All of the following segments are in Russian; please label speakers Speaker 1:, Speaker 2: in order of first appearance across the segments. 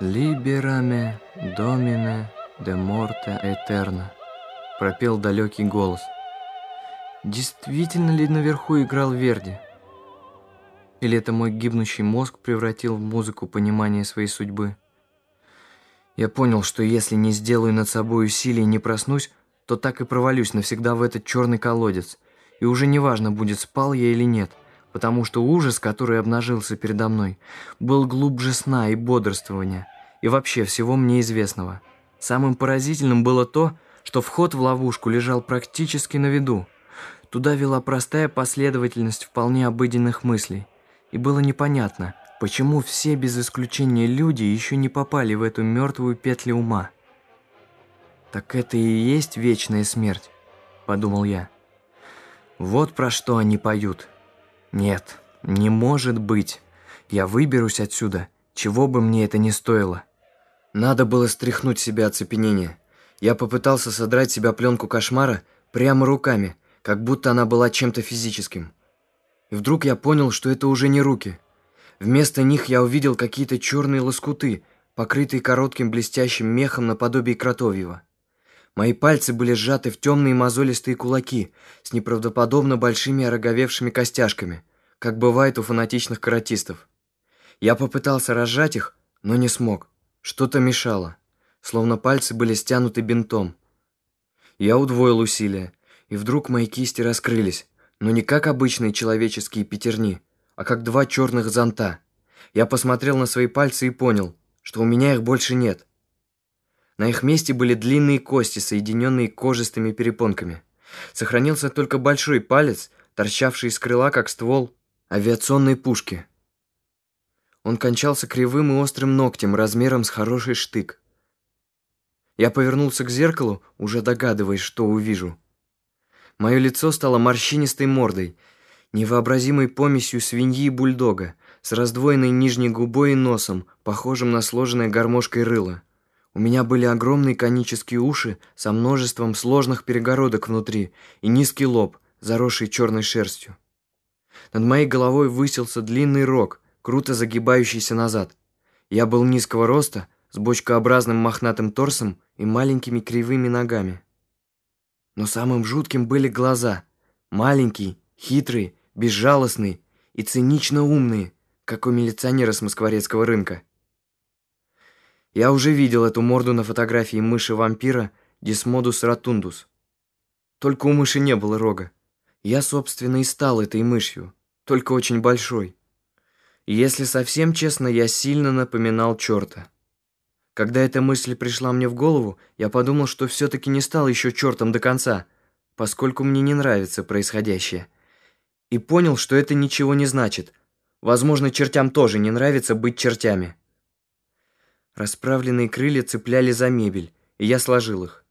Speaker 1: «Либераме домине де морте этерна», — пропел далекий голос. Действительно ли наверху играл Верди? Или это мой гибнущий мозг превратил в музыку понимание своей судьбы? Я понял, что если не сделаю над собой усилий и не проснусь, то так и провалюсь навсегда в этот черный колодец, и уже неважно, будет спал я или нет, потому что ужас, который обнажился передо мной, был глубже сна и бодрствования, и вообще всего мне известного. Самым поразительным было то, что вход в ловушку лежал практически на виду. Туда вела простая последовательность вполне обыденных мыслей, и было непонятно, почему все без исключения люди еще не попали в эту мертвую петлю ума. «Так это и есть вечная смерть», — подумал я. «Вот про что они поют. Нет, не может быть. Я выберусь отсюда, чего бы мне это ни стоило». Надо было стряхнуть себя оцепенение. Я попытался содрать себя пленку кошмара прямо руками, как будто она была чем-то физическим. И вдруг я понял, что это уже не руки. Вместо них я увидел какие-то черные лоскуты, покрытые коротким блестящим мехом наподобие кротовьего. Мои пальцы были сжаты в темные мозолистые кулаки с неправдоподобно большими ороговевшими костяшками, как бывает у фанатичных каратистов. Я попытался разжать их, но не смог. Что-то мешало, словно пальцы были стянуты бинтом. Я удвоил усилия, и вдруг мои кисти раскрылись, но не как обычные человеческие пятерни, а как два черных зонта. Я посмотрел на свои пальцы и понял, что у меня их больше нет. На их месте были длинные кости, соединенные кожистыми перепонками. Сохранился только большой палец, торчавший из крыла, как ствол авиационной пушки. Он кончался кривым и острым ногтем размером с хороший штык. Я повернулся к зеркалу, уже догадываясь, что увижу. Мое лицо стало морщинистой мордой, невообразимой помесью свиньи и бульдога, с раздвоенной нижней губой и носом, похожим на сложенное гармошкой рыло. У меня были огромные конические уши со множеством сложных перегородок внутри и низкий лоб, заросший черной шерстью. Над моей головой высился длинный рог, круто загибающийся назад. Я был низкого роста, с бочкообразным мохнатым торсом и маленькими кривыми ногами. Но самым жутким были глаза. Маленькие, хитрые, безжалостные и цинично умные, как у милиционера с москворецкого рынка. Я уже видел эту морду на фотографии мыши-вампира Дисмодус ротундус. Только у мыши не было рога. Я, собственно, и стал этой мышью, только очень большой. И если совсем честно, я сильно напоминал черта. Когда эта мысль пришла мне в голову, я подумал, что все-таки не стал еще чертом до конца, поскольку мне не нравится происходящее. И понял, что это ничего не значит. Возможно, чертям тоже не нравится быть чертями. Расправленные крылья цепляли за мебель, и я сложил их.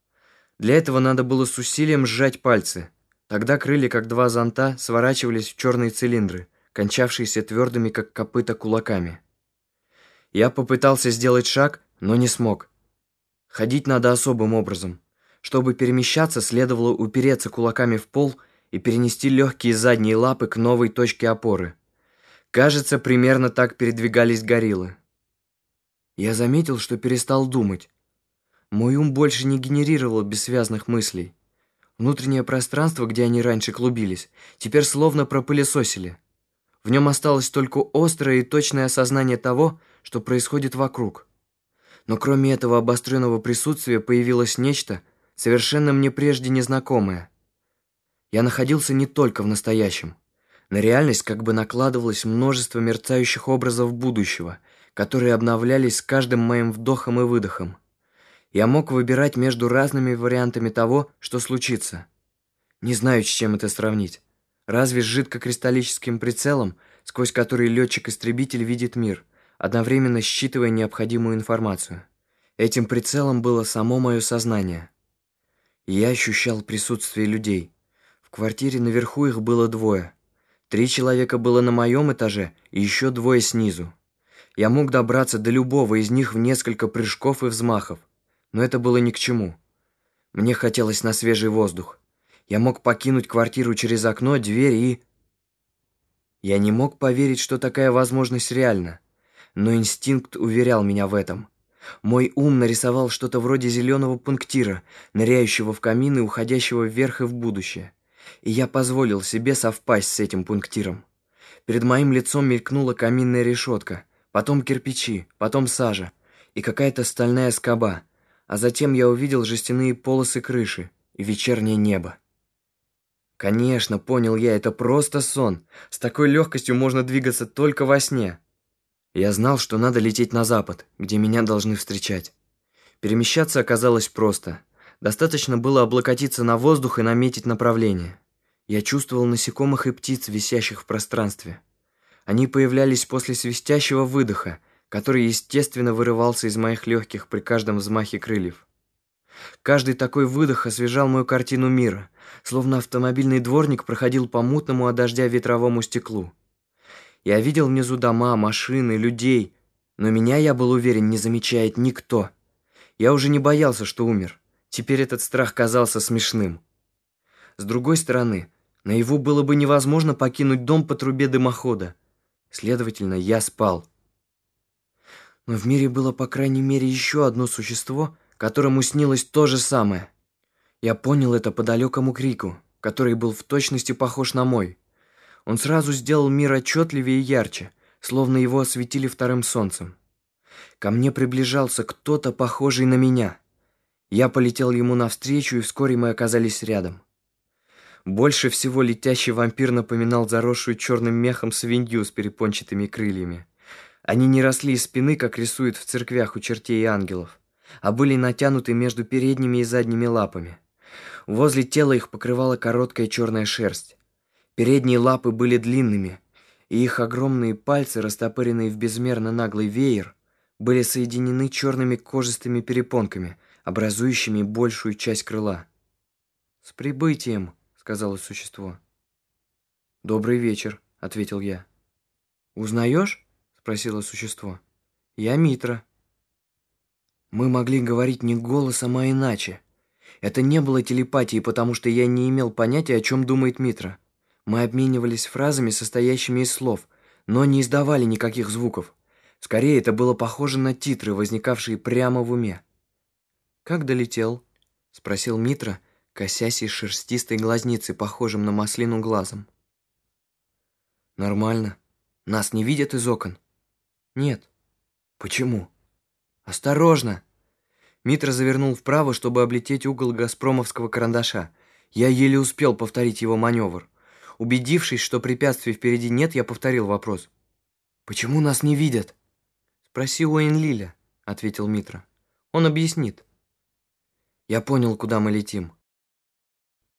Speaker 1: Для этого надо было с усилием сжать пальцы. Тогда крылья, как два зонта, сворачивались в черные цилиндры, кончавшиеся твердыми, как копыта, кулаками. Я попытался сделать шаг, но не смог. Ходить надо особым образом. Чтобы перемещаться, следовало упереться кулаками в пол и перенести легкие задние лапы к новой точке опоры. Кажется, примерно так передвигались гориллы. Я заметил, что перестал думать. Мой ум больше не генерировал бессвязных мыслей. Внутреннее пространство, где они раньше клубились, теперь словно пропылесосили. В нем осталось только острое и точное осознание того, что происходит вокруг. Но кроме этого обостренного присутствия появилось нечто, совершенно мне прежде незнакомое. Я находился не только в настоящем. На реальность как бы накладывалось множество мерцающих образов будущего, которые обновлялись с каждым моим вдохом и выдохом. Я мог выбирать между разными вариантами того, что случится. Не знаю, с чем это сравнить. Разве с жидкокристаллическим прицелом, сквозь который летчик-истребитель видит мир, одновременно считывая необходимую информацию. Этим прицелом было само мое сознание. Я ощущал присутствие людей. В квартире наверху их было двое. Три человека было на моем этаже и еще двое снизу. Я мог добраться до любого из них в несколько прыжков и взмахов, но это было ни к чему. Мне хотелось на свежий воздух. Я мог покинуть квартиру через окно, дверь и... Я не мог поверить, что такая возможность реальна, но инстинкт уверял меня в этом. Мой ум нарисовал что-то вроде зеленого пунктира, ныряющего в камин и уходящего вверх и в будущее. И я позволил себе совпасть с этим пунктиром. Перед моим лицом мелькнула каминная решетка, потом кирпичи, потом сажа и какая-то стальная скоба, а затем я увидел жестяные полосы крыши и вечернее небо. Конечно, понял я, это просто сон. С такой легкостью можно двигаться только во сне. Я знал, что надо лететь на запад, где меня должны встречать. Перемещаться оказалось просто. Достаточно было облокотиться на воздух и наметить направление. Я чувствовал насекомых и птиц, висящих в пространстве. Они появлялись после свистящего выдоха, который естественно вырывался из моих легких при каждом взмахе крыльев. Каждый такой выдох освежал мою картину мира, словно автомобильный дворник проходил по мутному от дождя ветровому стеклу. Я видел внизу дома, машины, людей, но меня, я был уверен, не замечает никто. Я уже не боялся, что умер. Теперь этот страх казался смешным. С другой стороны, наяву было бы невозможно покинуть дом по трубе дымохода. Следовательно, я спал. Но в мире было, по крайней мере, еще одно существо, которому снилось то же самое. Я понял это по далекому крику, который был в точности похож на мой. Он сразу сделал мир отчетливее и ярче, словно его осветили вторым солнцем. Ко мне приближался кто-то, похожий на меня. Я полетел ему навстречу, и вскоре мы оказались рядом. Больше всего летящий вампир напоминал заросшую черным мехом свинью с перепончатыми крыльями. Они не росли из спины, как рисуют в церквях у чертей и ангелов, а были натянуты между передними и задними лапами. Возле тела их покрывала короткая черная шерсть. Передние лапы были длинными, и их огромные пальцы, растопыренные в безмерно наглый веер, были соединены черными кожистыми перепонками, образующими большую часть крыла. «С прибытием!» — сказала существо. «Добрый вечер», — ответил я. «Узнаешь?» — спросило существо. «Я Митра». Мы могли говорить не голосом, а иначе. Это не было телепатией, потому что я не имел понятия, о чем думает Митра. Мы обменивались фразами, состоящими из слов, но не издавали никаких звуков. Скорее, это было похоже на титры, возникавшие прямо в уме. «Как долетел?» — спросил Митра, косясь из шерстистой глазницы, похожим на маслину глазом. «Нормально. Нас не видят из окон?» «Нет». «Почему?» «Осторожно!» Митра завернул вправо, чтобы облететь угол газпромовского карандаша. Я еле успел повторить его маневр. Убедившись, что препятствий впереди нет, я повторил вопрос. «Почему нас не видят?» «Спроси у Энлиля», — ответил Митра. «Он объяснит». Я понял, куда мы летим.